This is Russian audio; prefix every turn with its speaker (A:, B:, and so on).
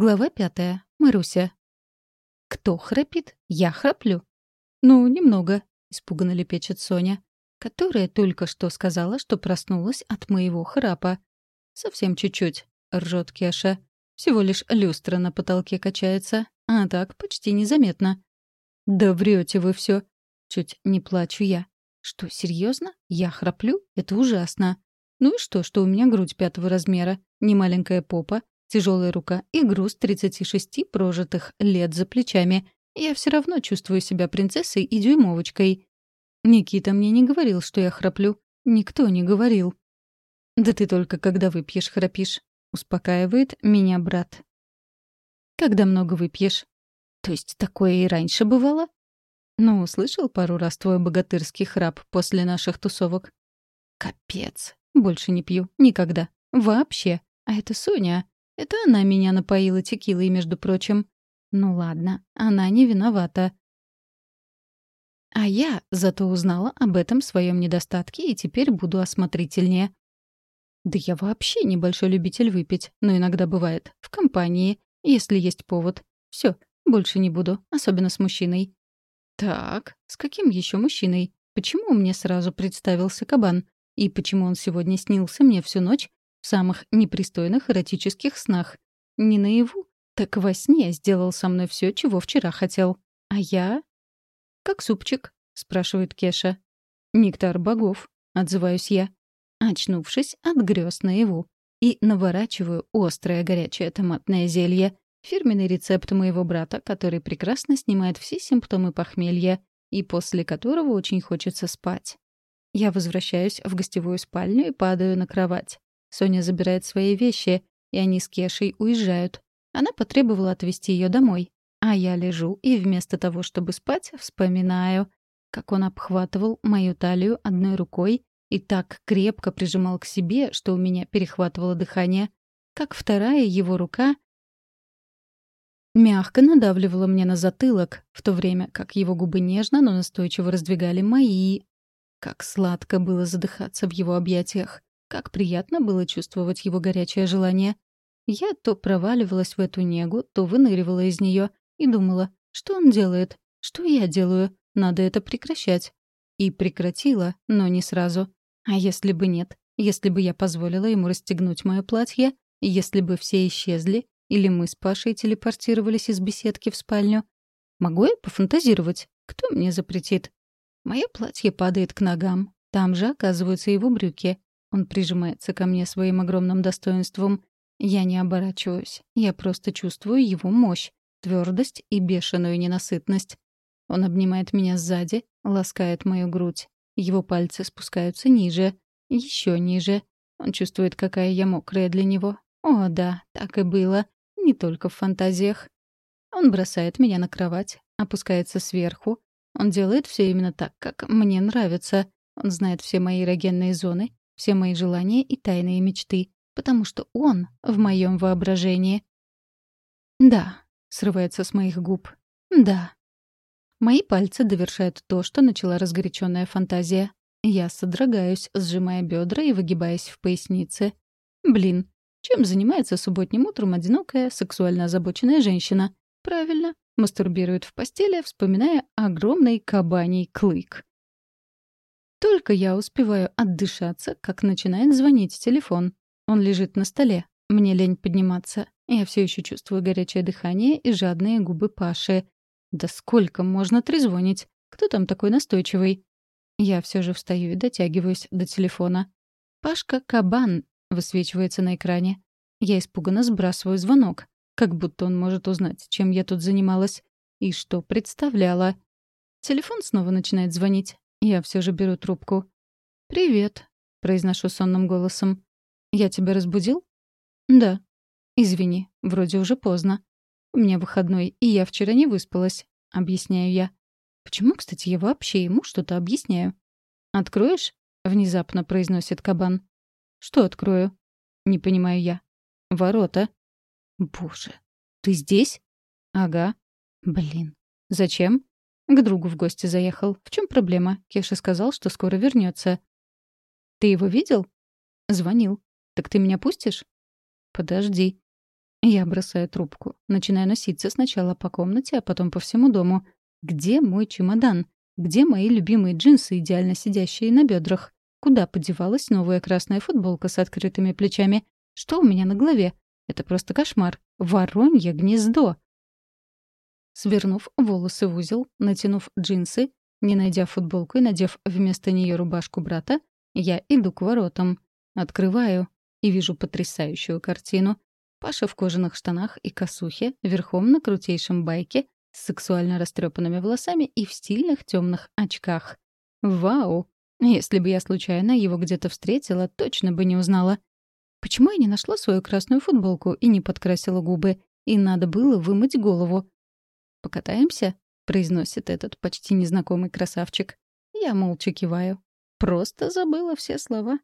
A: Глава пятая. Маруся. «Кто храпит? Я храплю». «Ну, немного», — испуганно лепечет Соня, которая только что сказала, что проснулась от моего храпа. «Совсем чуть-чуть», — ржет Кеша. «Всего лишь люстра на потолке качается, а так почти незаметно». «Да врете вы все. Чуть не плачу я. «Что, серьезно? Я храплю? Это ужасно». «Ну и что, что у меня грудь пятого размера, не маленькая попа, Тяжелая рука и груз 36 прожитых лет за плечами. Я все равно чувствую себя принцессой и дюймовочкой. Никита мне не говорил, что я храплю. Никто не говорил. «Да ты только когда выпьешь, храпишь», — успокаивает меня брат. «Когда много выпьешь?» «То есть такое и раньше бывало?» «Ну, слышал пару раз твой богатырский храп после наших тусовок?» «Капец. Больше не пью. Никогда. Вообще. А это Соня. Это она меня напоила текилой, между прочим. Ну ладно, она не виновата. А я зато узнала об этом своем недостатке и теперь буду осмотрительнее. Да я вообще небольшой любитель выпить, но иногда бывает. В компании, если есть повод. Все, больше не буду, особенно с мужчиной. Так, с каким еще мужчиной? Почему мне сразу представился кабан? И почему он сегодня снился мне всю ночь самых непристойных эротических снах. Не наяву, так во сне сделал со мной все, чего вчера хотел. А я... «Как супчик?» — спрашивает Кеша. «Нектар богов», — отзываюсь я, очнувшись от грез наяву. И наворачиваю острое горячее томатное зелье. Фирменный рецепт моего брата, который прекрасно снимает все симптомы похмелья и после которого очень хочется спать. Я возвращаюсь в гостевую спальню и падаю на кровать. Соня забирает свои вещи, и они с Кешей уезжают. Она потребовала отвезти ее домой. А я лежу и вместо того, чтобы спать, вспоминаю, как он обхватывал мою талию одной рукой и так крепко прижимал к себе, что у меня перехватывало дыхание, как вторая его рука мягко надавливала мне на затылок, в то время как его губы нежно, но настойчиво раздвигали мои. Как сладко было задыхаться в его объятиях. Как приятно было чувствовать его горячее желание. Я то проваливалась в эту негу, то выныривала из нее и думала, что он делает, что я делаю, надо это прекращать. И прекратила, но не сразу. А если бы нет, если бы я позволила ему расстегнуть мое платье, если бы все исчезли, или мы с Пашей телепортировались из беседки в спальню. Могу я пофантазировать? Кто мне запретит? Мое платье падает к ногам. Там же оказываются его брюки. Он прижимается ко мне своим огромным достоинством. Я не оборачиваюсь. Я просто чувствую его мощь, твердость и бешеную ненасытность. Он обнимает меня сзади, ласкает мою грудь. Его пальцы спускаются ниже, еще ниже. Он чувствует, какая я мокрая для него. О, да, так и было. Не только в фантазиях. Он бросает меня на кровать, опускается сверху. Он делает все именно так, как мне нравится. Он знает все мои эрогенные зоны, все мои желания и тайные мечты, потому что он в моем воображении. «Да», — срывается с моих губ, «да». Мои пальцы довершают то, что начала разгоряченная фантазия. Я содрогаюсь, сжимая бедра и выгибаясь в пояснице. Блин, чем занимается субботним утром одинокая, сексуально озабоченная женщина? Правильно, мастурбирует в постели, вспоминая огромный кабаний клык. Только я успеваю отдышаться, как начинает звонить телефон. Он лежит на столе. Мне лень подниматься. Я все еще чувствую горячее дыхание и жадные губы Паши. Да сколько можно трезвонить? Кто там такой настойчивый? Я все же встаю и дотягиваюсь до телефона. «Пашка Кабан» высвечивается на экране. Я испуганно сбрасываю звонок, как будто он может узнать, чем я тут занималась и что представляла. Телефон снова начинает звонить. Я все же беру трубку. «Привет», — произношу сонным голосом. «Я тебя разбудил?» «Да». «Извини, вроде уже поздно. У меня выходной, и я вчера не выспалась», — объясняю я. «Почему, кстати, я вообще ему что-то объясняю?» «Откроешь?» — внезапно произносит кабан. «Что открою?» «Не понимаю я». «Ворота». «Боже, ты здесь?» «Ага». «Блин, зачем?» К другу в гости заехал. В чем проблема? Кеша сказал, что скоро вернется. Ты его видел? Звонил. Так ты меня пустишь? Подожди. Я бросаю трубку. Начинаю носиться сначала по комнате, а потом по всему дому. Где мой чемодан? Где мои любимые джинсы, идеально сидящие на бедрах? Куда подевалась новая красная футболка с открытыми плечами? Что у меня на голове? Это просто кошмар. Воронье гнездо. Свернув волосы в узел, натянув джинсы, не найдя футболку и надев вместо нее рубашку брата, я иду к воротам. Открываю и вижу потрясающую картину. Паша в кожаных штанах и косухе, верхом на крутейшем байке, с сексуально растрепанными волосами и в стильных темных очках. Вау! Если бы я случайно его где-то встретила, точно бы не узнала. Почему я не нашла свою красную футболку и не подкрасила губы? И надо было вымыть голову. «Покатаемся?» — произносит этот почти незнакомый красавчик. Я молча киваю. Просто забыла все слова.